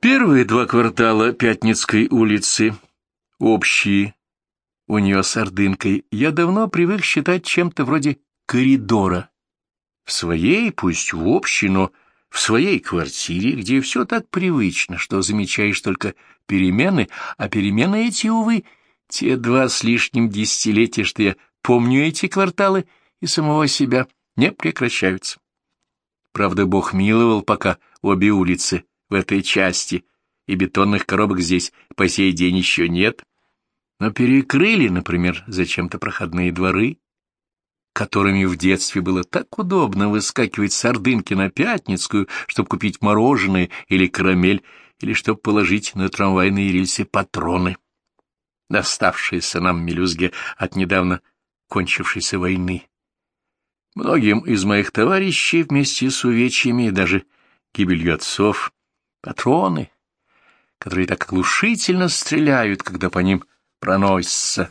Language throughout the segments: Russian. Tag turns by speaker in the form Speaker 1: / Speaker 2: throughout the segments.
Speaker 1: Первые два квартала Пятницкой улицы, общие, у нее с Ордынкой, я давно привык считать чем-то вроде коридора. В своей, пусть в общей, но в своей квартире, где все так привычно, что замечаешь только перемены, а перемены эти, увы, те два с лишним десятилетия, что я помню эти кварталы и самого себя, не прекращаются. Правда, Бог миловал пока обе улицы в этой части, и бетонных коробок здесь по сей день еще нет. Но перекрыли, например, зачем-то проходные дворы, которыми в детстве было так удобно выскакивать с Ордынки на Пятницкую, чтобы купить мороженое или карамель, или чтобы положить на трамвайные рельсы патроны, доставшиеся нам мелюзге от недавно кончившейся войны. Многим из моих товарищей вместе с увечьями и даже гибелью отцов патроны, которые так оглушительно стреляют, когда по ним проносится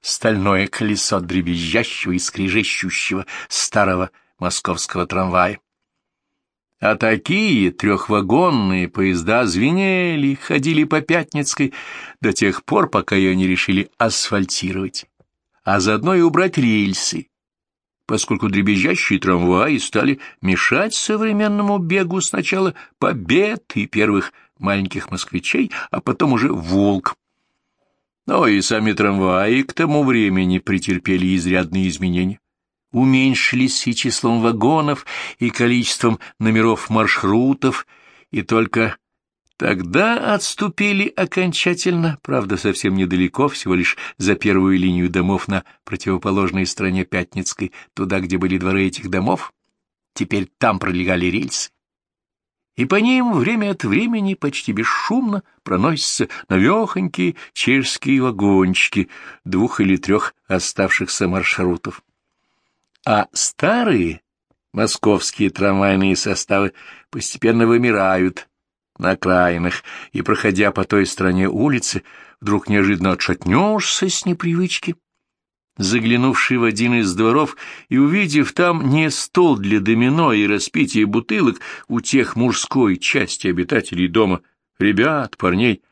Speaker 1: стальное колесо дребезжащего и скрежещущего старого московского трамвая. А такие трехвагонные поезда звенели, ходили по Пятницкой до тех пор, пока ее не решили асфальтировать, а заодно и убрать рельсы, поскольку дребезжащие трамваи стали мешать современному бегу сначала побед и первых маленьких москвичей, а потом уже «Волк». Но и сами трамваи к тому времени претерпели изрядные изменения. Уменьшились и числом вагонов, и количеством номеров маршрутов, и только Тогда отступили окончательно, правда, совсем недалеко, всего лишь за первую линию домов на противоположной стороне Пятницкой, туда, где были дворы этих домов. Теперь там пролегали рельсы. И по ним время от времени почти бесшумно проносятся новехонькие чешские вагончики двух или трех оставшихся маршрутов. А старые московские трамвайные составы постепенно вымирают, на окраинах, и, проходя по той стороне улицы, вдруг неожиданно отшатнешься с непривычки. Заглянувший в один из дворов и увидев там не стол для домино и распития бутылок у тех мужской части обитателей дома, ребят, парней,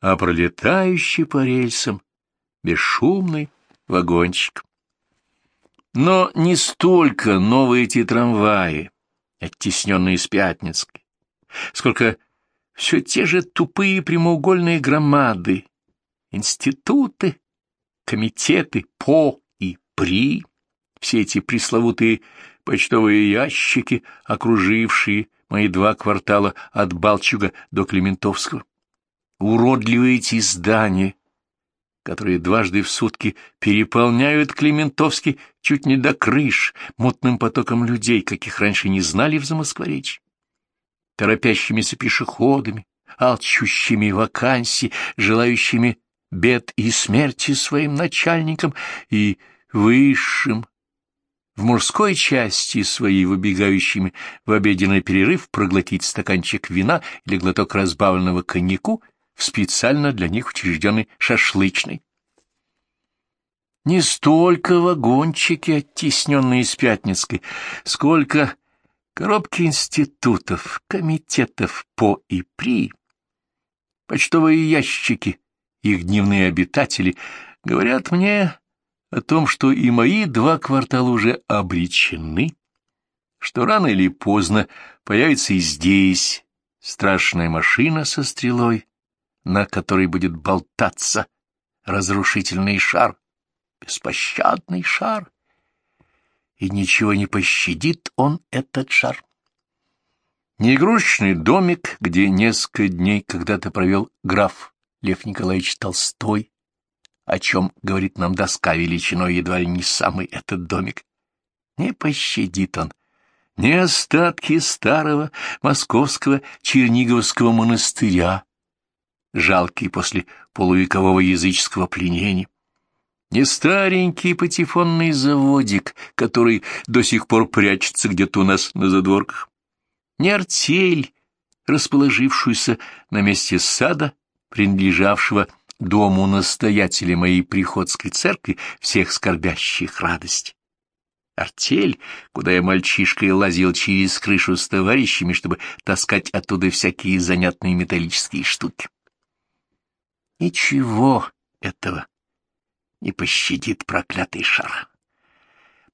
Speaker 1: а пролетающий по рельсам бесшумный вагончик. Но не столько новые эти трамваи, оттесненные из Пятницкой, сколько все те же тупые прямоугольные громады, институты, комитеты по и при, все эти пресловутые почтовые ящики, окружившие мои два квартала от Балчуга до Клементовского. Уродливые эти здания, которые дважды в сутки переполняют Клементовский чуть не до крыш мутным потоком людей, каких раньше не знали в Замоскворечье торопящимися пешеходами, алчущими вакансий, желающими бед и смерти своим начальникам и высшим, в мужской части своей выбегающими в обеденный перерыв проглотить стаканчик вина или глоток разбавленного коньяку в специально для них учрежденный шашлычный. Не столько вагончики, оттесненные из Пятницкой, сколько Коробки институтов, комитетов по и при, почтовые ящики, их дневные обитатели говорят мне о том, что и мои два квартала уже обречены, что рано или поздно появится и здесь страшная машина со стрелой, на которой будет болтаться разрушительный шар, беспощадный шар и ничего не пощадит он этот шар. Не игрушечный домик, где несколько дней когда-то провел граф Лев Николаевич Толстой, о чем говорит нам доска величиной едва ли не самый этот домик. Не пощадит он ни остатки старого московского Черниговского монастыря, жалкий после полувекового языческого пленения, не старенький патефонный заводик, который до сих пор прячется где-то у нас на задворках, не артель, расположившуюся на месте сада, принадлежавшего дому настоятеля моей приходской церкви, всех скорбящих радости. артель, куда я мальчишкой лазил через крышу с товарищами, чтобы таскать оттуда всякие занятные металлические штуки. Ничего этого не пощадит проклятый шар.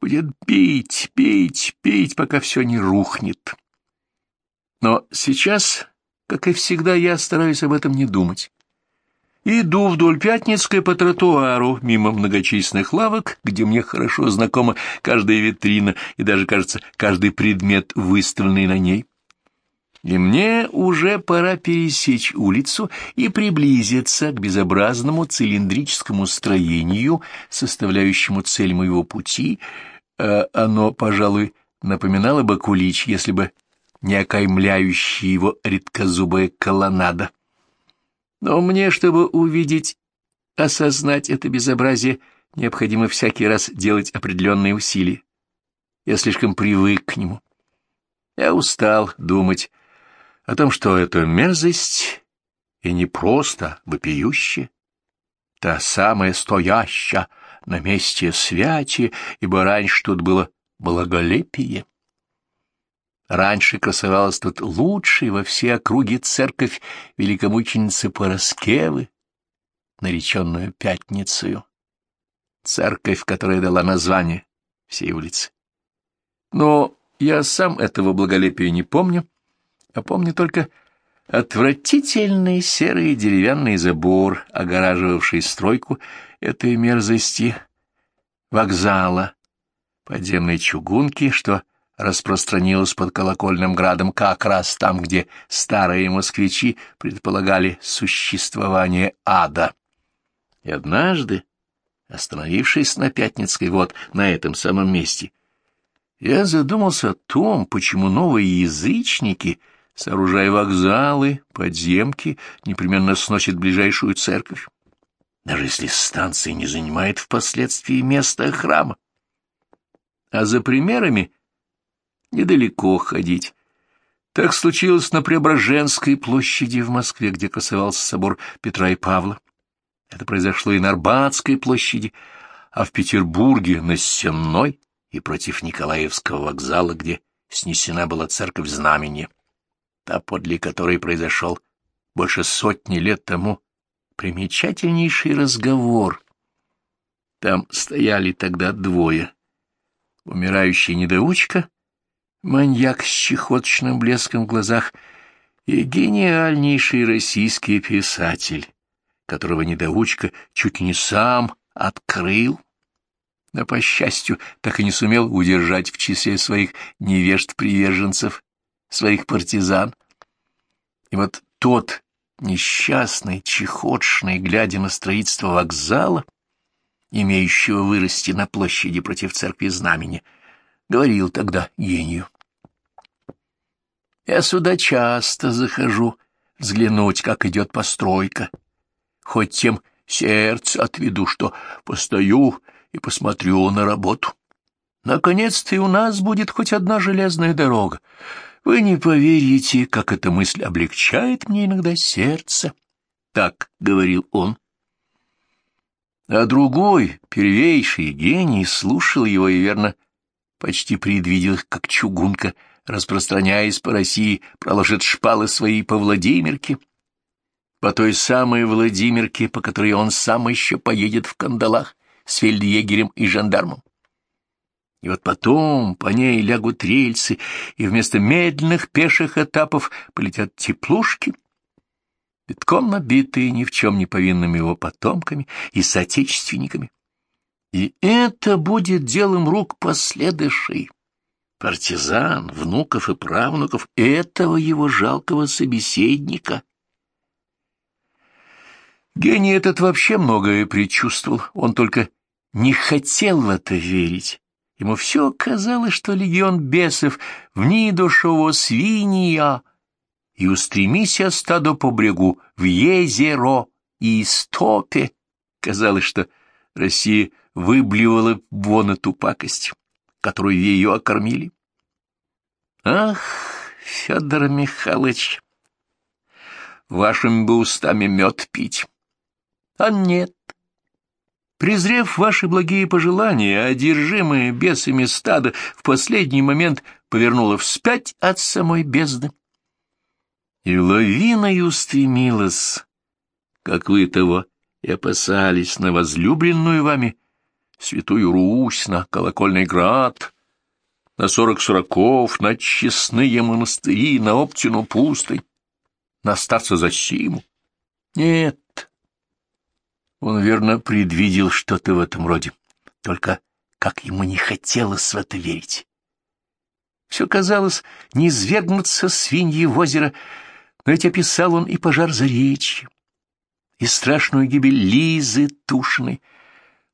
Speaker 1: Будет бить, бить, бить, пока все не рухнет. Но сейчас, как и всегда, я стараюсь об этом не думать. Иду вдоль Пятницкой по тротуару, мимо многочисленных лавок, где мне хорошо знакома каждая витрина и даже, кажется, каждый предмет, выставленный на ней. И мне уже пора пересечь улицу и приблизиться к безобразному цилиндрическому строению, составляющему цель моего пути. А оно, пожалуй, напоминало бы кулич, если бы не окаймляющая его редкозубая колоннада. Но мне, чтобы увидеть, осознать это безобразие, необходимо всякий раз делать определенные усилия. Я слишком привык к нему. Я устал думать о том, что это мерзость и не просто вопиющая, та самая стоящая на месте святи, ибо раньше тут было благолепие. Раньше красовалась тут лучшая во все округи церковь великомученицы Пороскевы, нареченную Пятницею. Церковь, которая дала название всей улице. Но я сам этого благолепия не помню, а помню только отвратительный серый деревянный забор, огораживавший стройку этой мерзости вокзала, подземной чугунки, что распространилась под колокольным градом как раз там, где старые москвичи предполагали существование ада. И однажды, остановившись на Пятницкой, вот на этом самом месте, я задумался о том, почему новые язычники, сооружая вокзалы, подземки, непременно сносят ближайшую церковь, даже если станция не занимает впоследствии место храма. А за примерами недалеко ходить. Так случилось на Преображенской площади в Москве, где красовался собор Петра и Павла. Это произошло и на Арбатской площади, а в Петербурге на Сенной и против Николаевского вокзала, где снесена была церковь Знамени, та, подле которой произошел больше сотни лет тому примечательнейший разговор. Там стояли тогда двое. Умирающий недоучка маньяк с чехоточным блеском в глазах и гениальнейший российский писатель, которого недоучка чуть не сам открыл, но, по счастью, так и не сумел удержать в числе своих невежд-приверженцев, своих партизан. И вот тот несчастный, чехотшный, глядя на строительство вокзала, имеющего вырасти на площади против церкви знамени, говорил тогда гению. Я сюда часто захожу взглянуть, как идет постройка. Хоть тем сердце отведу, что постою и посмотрю на работу. Наконец-то и у нас будет хоть одна железная дорога. Вы не поверите, как эта мысль облегчает мне иногда сердце. Так говорил он. А другой, первейший гений, слушал его и, верно, почти предвидел, как чугунка — распространяясь по России, проложит шпалы свои по Владимирке, по той самой Владимирке, по которой он сам еще поедет в кандалах с фельдъегерем и жандармом. И вот потом по ней лягут рельсы, и вместо медленных пеших этапов полетят теплушки, битком набитые ни в чем не повинными его потомками и соотечественниками. И это будет делом рук последующей партизан, внуков и правнуков этого его жалкого собеседника. Гений этот вообще многое предчувствовал, он только не хотел в это верить. Ему все казалось, что легион бесов в ней душевого свинья, и устремися стадо по брегу в езеро и стопе. Казалось, что Россия выблевала вон эту пакость которую ее окормили. Ах, Федор Михайлович, вашими бы устами мед пить. А нет. Презрев ваши благие пожелания, одержимое бесами стадо в последний момент повернуло вспять от самой бездны. И лавиной устремилась, как вы того и опасались, на возлюбленную вами святую Русь, на колокольный град, на сорок сороков, на честные монастыри, на Оптину пустой, на старца Засиму. Нет, он, верно, предвидел что-то в этом роде, только как ему не хотелось в это верить. Все казалось, не свергнуться свиньи в озеро, но ведь описал он и пожар за речью, и страшную гибель Лизы Тушиной,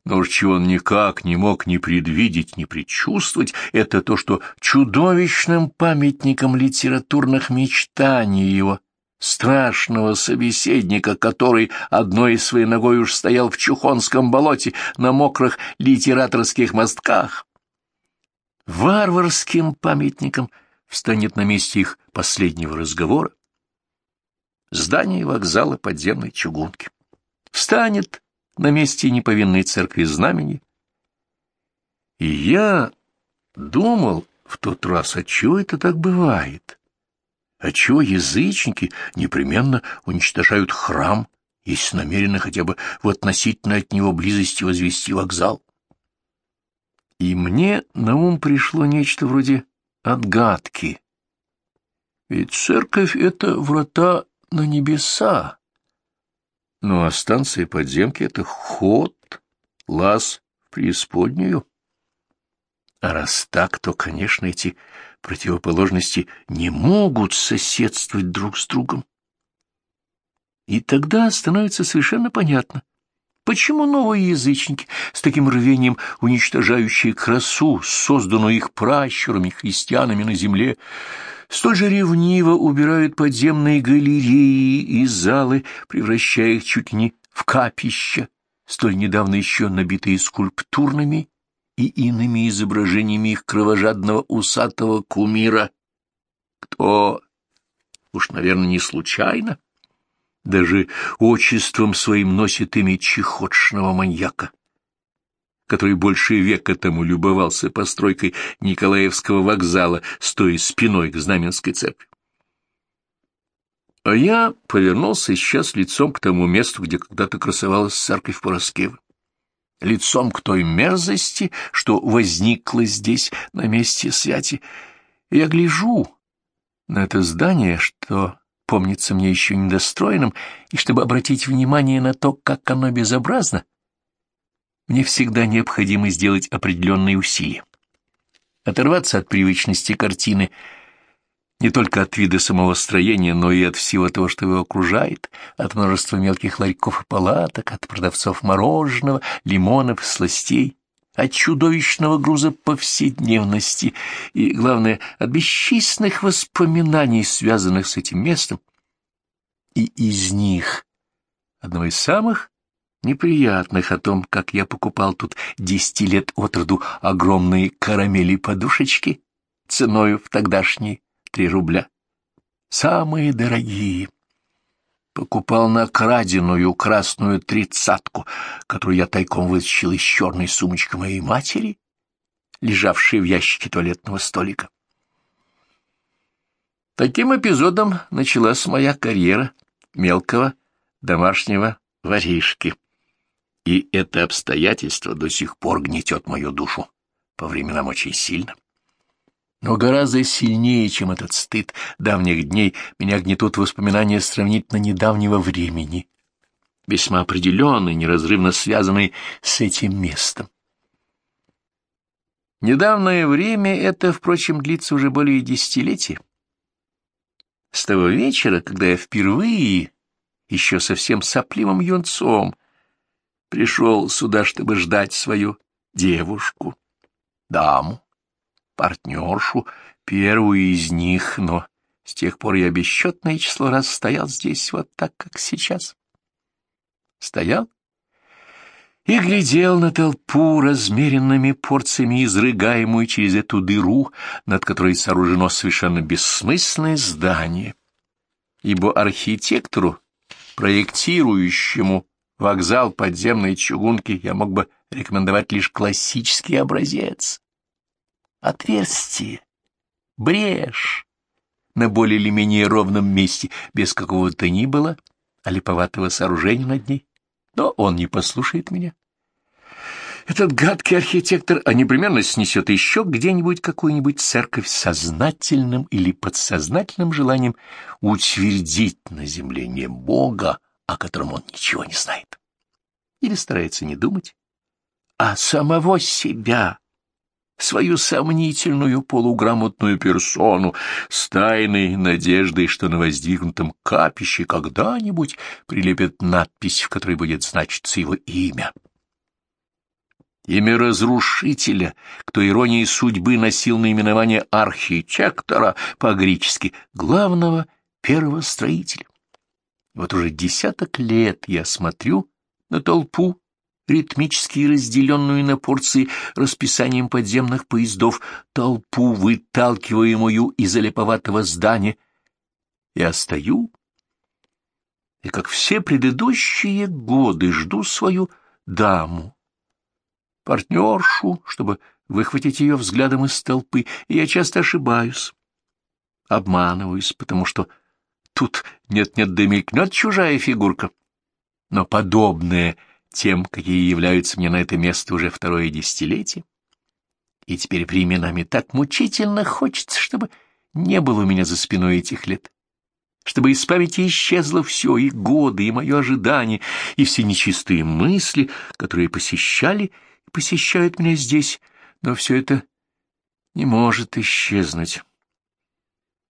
Speaker 1: но уж чего он никак не мог ни предвидеть, ни предчувствовать, это то, что чудовищным памятником литературных мечтаний его, страшного собеседника, который одной своей ногой уж стоял в Чухонском болоте на мокрых литераторских мостках, варварским памятником встанет на месте их последнего разговора здание вокзала подземной чугунки. Встанет на месте неповинной церкви знамени. И я думал в тот раз, отчего это так бывает? Отчего язычники непременно уничтожают храм, если намерены хотя бы в относительно от него близости возвести вокзал? И мне на ум пришло нечто вроде отгадки. Ведь церковь — это врата на небеса, ну а станция подземки — это ход, лаз в преисподнюю. А раз так, то, конечно, эти противоположности не могут соседствовать друг с другом. И тогда становится совершенно понятно, почему новые язычники с таким рвением уничтожающие красу, созданную их пращурами, христианами на земле, столь же ревниво убирают подземные галереи и залы, превращая их чуть не в капища, столь недавно еще набитые скульптурными и иными изображениями их кровожадного усатого кумира. Кто, уж, наверное, не случайно, даже отчеством своим носит имя чехотшного маньяка который больше века тому любовался постройкой Николаевского вокзала, стоя спиной к Знаменской церкви. А я повернулся сейчас лицом к тому месту, где когда-то красовалась церковь Пороскевы. Лицом к той мерзости, что возникла здесь, на месте святи. Я гляжу на это здание, что помнится мне еще недостроенным, и чтобы обратить внимание на то, как оно безобразно, мне всегда необходимо сделать определенные усилия. Оторваться от привычности картины не только от вида самого строения, но и от всего того, что его окружает, от множества мелких ларьков и палаток, от продавцов мороженого, лимонов, сластей, от чудовищного груза повседневности и, главное, от бесчисленных воспоминаний, связанных с этим местом. И из них одного из самых неприятных о том, как я покупал тут десяти лет от роду огромные карамели-подушечки ценою в тогдашние три рубля. Самые дорогие. Покупал на краденую красную тридцатку, которую я тайком вытащил из черной сумочки моей матери, лежавшей в ящике туалетного столика. Таким эпизодом началась моя карьера мелкого домашнего воришки и это обстоятельство до сих пор гнетет мою душу, по временам очень сильно. Но гораздо сильнее, чем этот стыд давних дней, меня гнетут воспоминания сравнительно недавнего времени, весьма определенные, неразрывно связанные с этим местом. Недавнее время это, впрочем, длится уже более десятилетия. С того вечера, когда я впервые, еще совсем сопливым юнцом, пришел сюда, чтобы ждать свою девушку, даму, партнершу, первую из них, но с тех пор я бесчетное число раз стоял здесь вот так, как сейчас. Стоял и глядел на толпу размеренными порциями, изрыгаемую через эту дыру, над которой сооружено совершенно бессмысленное здание. Ибо архитектору, проектирующему вокзал подземной чугунки, я мог бы рекомендовать лишь классический образец. Отверстие, брешь на более или менее ровном месте, без какого-то ни было, а липоватого сооружения над ней. Но он не послушает меня. Этот гадкий архитектор а непременно снесет еще где-нибудь какую-нибудь церковь сознательным или подсознательным желанием утвердить на земле не Бога, о котором он ничего не знает. Или старается не думать, а самого себя, свою сомнительную полуграмотную персону с тайной надеждой, что на воздвигнутом капище когда-нибудь прилепят надпись, в которой будет значиться его имя. Имя разрушителя, кто иронией судьбы носил наименование архитектора, по-гречески, главного первого строителя. Вот уже десяток лет я смотрю на толпу, ритмически разделенную на порции расписанием подземных поездов, толпу, выталкиваемую из олеповатого здания. Я стою и, как все предыдущие годы, жду свою даму, партнершу, чтобы выхватить ее взглядом из толпы, и я часто ошибаюсь, обманываюсь, потому что тут нет-нет да мелькнет чужая фигурка. Но подобное тем, какие являются мне на это место уже второе десятилетие, и теперь временами так мучительно хочется, чтобы не было у меня за спиной этих лет, чтобы из памяти исчезло все, и годы, и мое ожидание, и все нечистые мысли, которые посещали посещают меня здесь, но все это не может исчезнуть.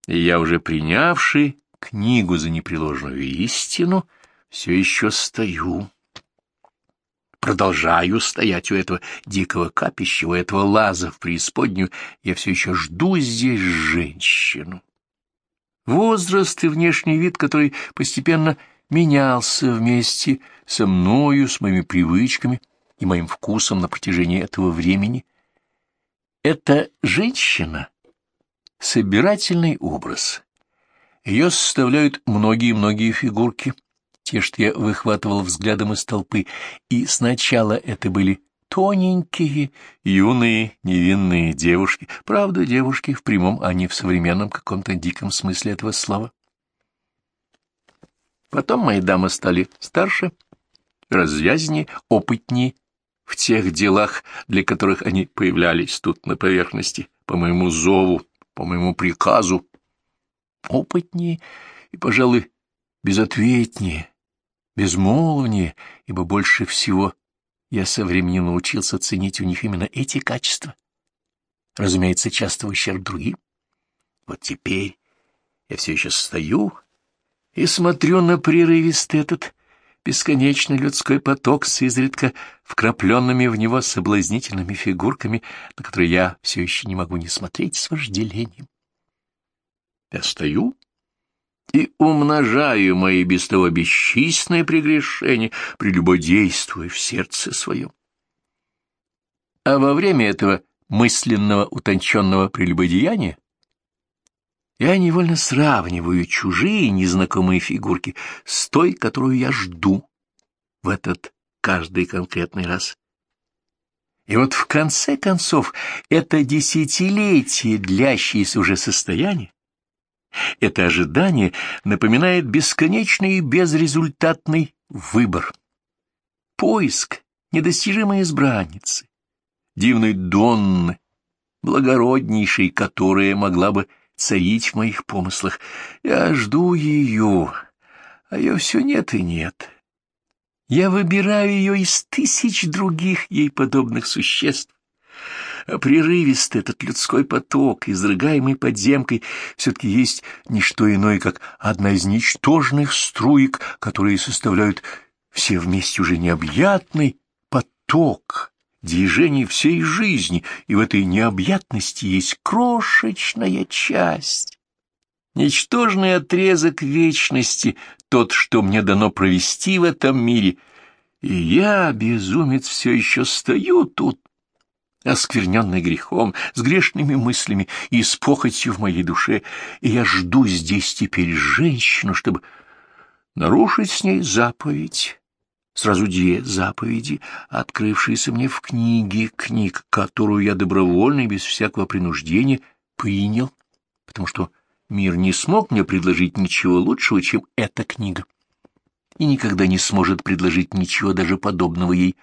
Speaker 1: И я уже принявший книгу за непреложную истину, все еще стою. Продолжаю стоять у этого дикого капища, у этого лаза в преисподнюю. Я все еще жду здесь женщину. Возраст и внешний вид, который постепенно менялся вместе со мною, с моими привычками, и моим вкусом на протяжении этого времени. Это женщина — собирательный образ. Ее составляют многие-многие фигурки, те, что я выхватывал взглядом из толпы, и сначала это были тоненькие, юные, невинные девушки, правда, девушки в прямом, а не в современном каком-то диком смысле этого слова. Потом мои дамы стали старше, развязнее, опытнее, в тех делах, для которых они появлялись тут на поверхности, по моему зову, по моему приказу, опытнее и, пожалуй, безответнее, безмолвнее, ибо больше всего я со временем научился ценить у них именно эти качества, разумеется, часто в ущерб другим. Вот теперь я все еще стою и смотрю на прерывистый этот бесконечный людской поток с изредка вкрапленными в него соблазнительными фигурками, на которые я все еще не могу не смотреть с вожделением. Я стою и умножаю мои без того бесчисленные прегрешения, прелюбодействуя в сердце своем. А во время этого мысленного утонченного прелюбодеяния я невольно сравниваю чужие незнакомые фигурки с той, которую я жду в этот каждый конкретный раз. И вот в конце концов это десятилетие, длящееся уже состояние, это ожидание напоминает бесконечный и безрезультатный выбор. Поиск недостижимой избранницы, дивной Донны, благороднейшей, которая могла бы царить в моих помыслах. Я жду ее, а ее все нет и нет. Я выбираю ее из тысяч других ей подобных существ. Прерывистый этот людской поток, изрыгаемый подземкой, все-таки есть не что иное, как одна из ничтожных струек, которые составляют все вместе уже необъятный поток, движение всей жизни, и в этой необъятности есть крошечная часть, ничтожный отрезок вечности, тот, что мне дано провести в этом мире. И я, безумец, все еще стою тут, оскверненный грехом, с грешными мыслями и с похотью в моей душе, и я жду здесь теперь женщину, чтобы нарушить с ней заповедь сразу две заповеди, открывшиеся мне в книге книг, которую я добровольно и без всякого принуждения принял, потому что мир не смог мне предложить ничего лучшего, чем эта книга, и никогда не сможет предложить ничего даже подобного ей,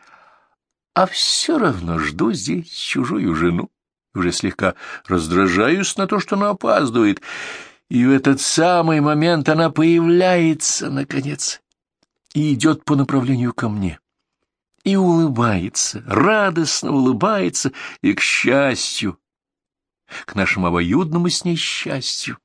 Speaker 1: а все равно жду здесь чужую жену, уже слегка раздражаюсь на то, что она опаздывает, и в этот самый момент она появляется, наконец, и идет по направлению ко мне. И улыбается, радостно улыбается, и к счастью, к нашему обоюдному с ней счастью.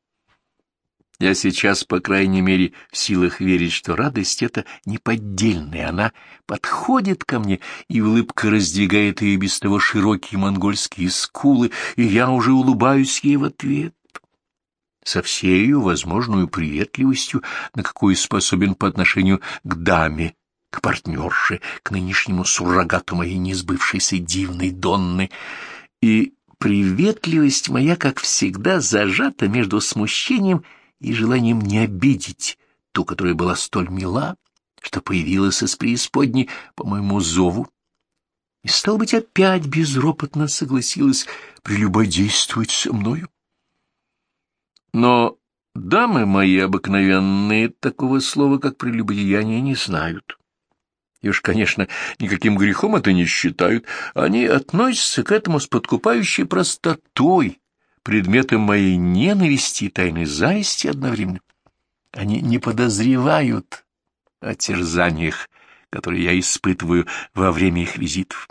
Speaker 1: Я сейчас, по крайней мере, в силах верить, что радость эта неподдельная. Она подходит ко мне, и улыбка раздвигает ее без того широкие монгольские скулы, и я уже улыбаюсь ей в ответ со всей ее возможной приветливостью, на какую способен по отношению к даме, к партнерше, к нынешнему суррогату моей несбывшейся дивной Донны. И приветливость моя, как всегда, зажата между смущением и желанием не обидеть ту, которая была столь мила, что появилась из преисподней по моему зову, и, стал быть, опять безропотно согласилась прелюбодействовать со мною. Но дамы мои обыкновенные такого слова, как прелюбодеяние, не знают. И уж, конечно, никаким грехом это не считают. Они относятся к этому с подкупающей простотой, предметом моей ненависти и тайной зависти одновременно. Они не подозревают о терзаниях, которые я испытываю во время их визитов.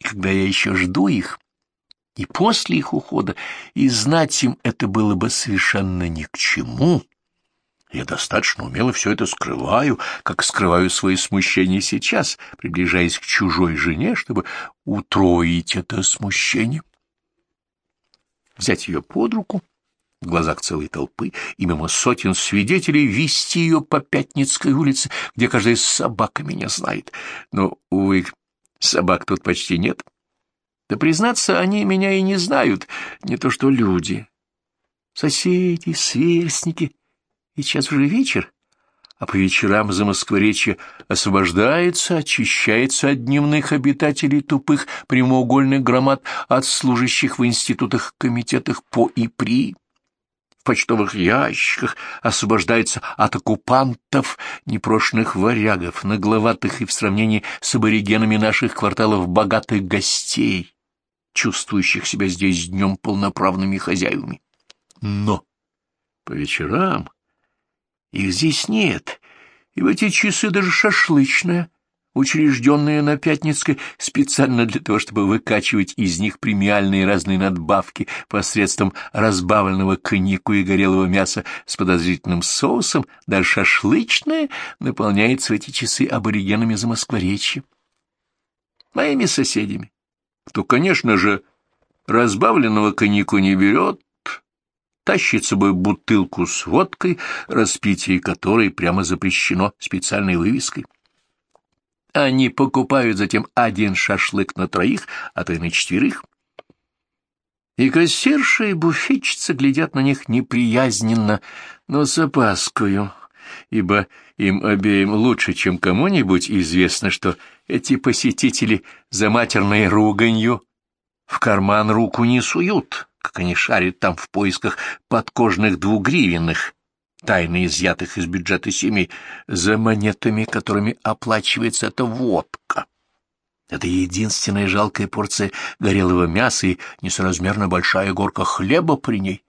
Speaker 1: И когда я еще жду их, и после их ухода, и знать им это было бы совершенно ни к чему. Я достаточно умело все это скрываю, как скрываю свои смущения сейчас, приближаясь к чужой жене, чтобы утроить это смущение. Взять ее под руку, в глазах целой толпы, и мимо сотен свидетелей вести ее по Пятницкой улице, где каждая собака меня знает. Но, увы, собак тут почти нет. Да, признаться, они меня и не знают, не то что люди. Соседи, сверстники. И сейчас уже вечер, а по вечерам за Москворечье освобождается, очищается от дневных обитателей тупых прямоугольных громад, от служащих в институтах, комитетах по и при в почтовых ящиках, освобождается от оккупантов, непрошенных варягов, нагловатых и в сравнении с аборигенами наших кварталов богатых гостей, чувствующих себя здесь днем полноправными хозяевами. Но по вечерам их здесь нет, и в эти часы даже шашлычная, учрежденная на Пятницкой специально для того, чтобы выкачивать из них премиальные разные надбавки посредством разбавленного коньяку и горелого мяса с подозрительным соусом, даже шашлычная наполняется в эти часы аборигенами за Москворечье. Моими соседями, то, конечно же, разбавленного коньяку не берет, тащит с собой бутылку с водкой, распитие которой прямо запрещено специальной вывеской. Они покупают затем один шашлык на троих, а то и на четверых. И кассирша, и буфетчица глядят на них неприязненно, но с опаскою, ибо им обеим лучше, чем кому-нибудь, известно, что эти посетители за матерной руганью в карман руку не суют, как они шарят там в поисках подкожных двугривенных, тайно изъятых из бюджета семей, за монетами, которыми оплачивается эта водка. Это единственная жалкая порция горелого мяса и несоразмерно большая горка хлеба при ней.